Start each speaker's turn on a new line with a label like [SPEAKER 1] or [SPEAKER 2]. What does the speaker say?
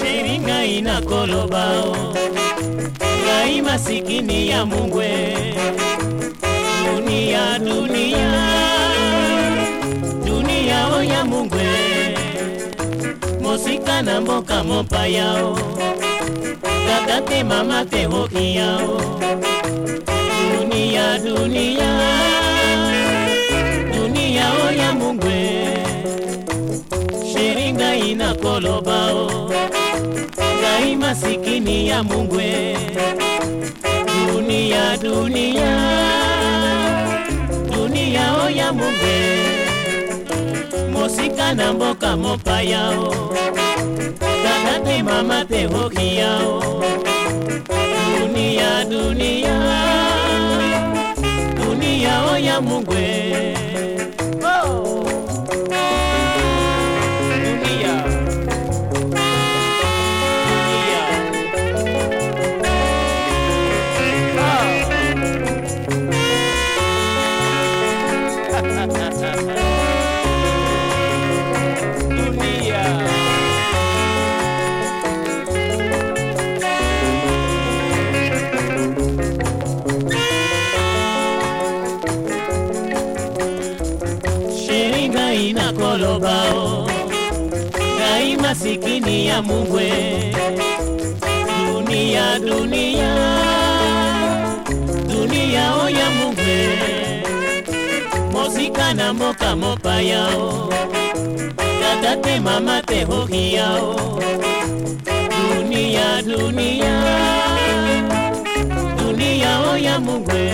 [SPEAKER 1] sheringa inakolobao ngai masikini ya mungwe. Dunia dunia mosika na mboka mopayao tata te mama te yao dunia dunia. Dunia o ya mungwe. Sheringa inakolobao ngai masikini ya mungwe. Dunia dunia mosika na mboka mopayao tata te mama te hoki yao dunia dunia. Dunia o ya mungwe sheringa inakolobao ngai masikini ya mungwe. Dunia dunia. Dunia o ya mungwe. Mosika na mboka mopayao tata te mama te hoki yao dunia dunia. Dunia o ya mungwe